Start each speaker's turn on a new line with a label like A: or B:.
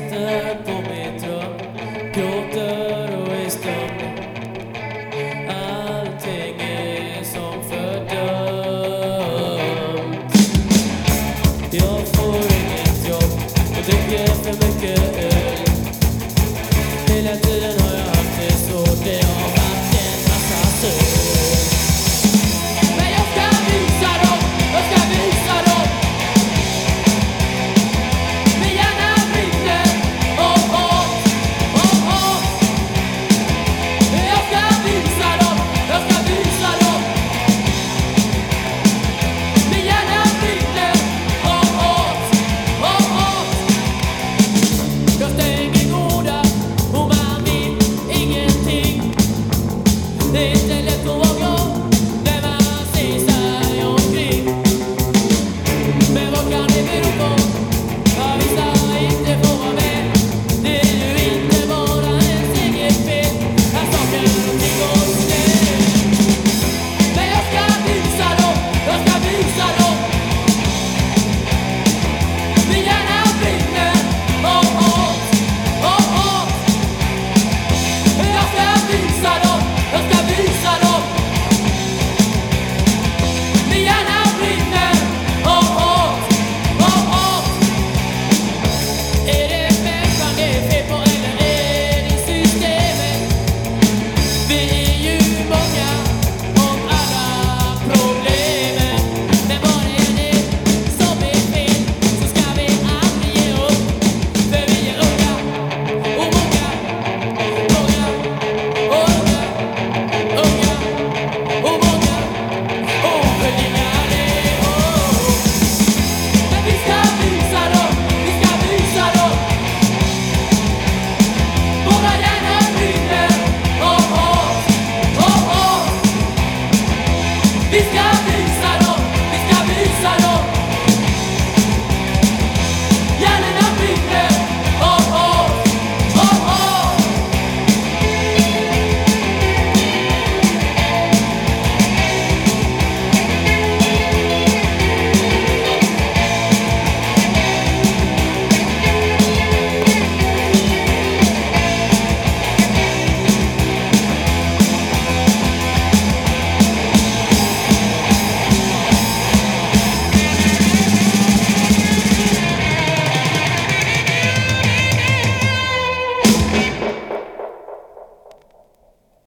A: visitor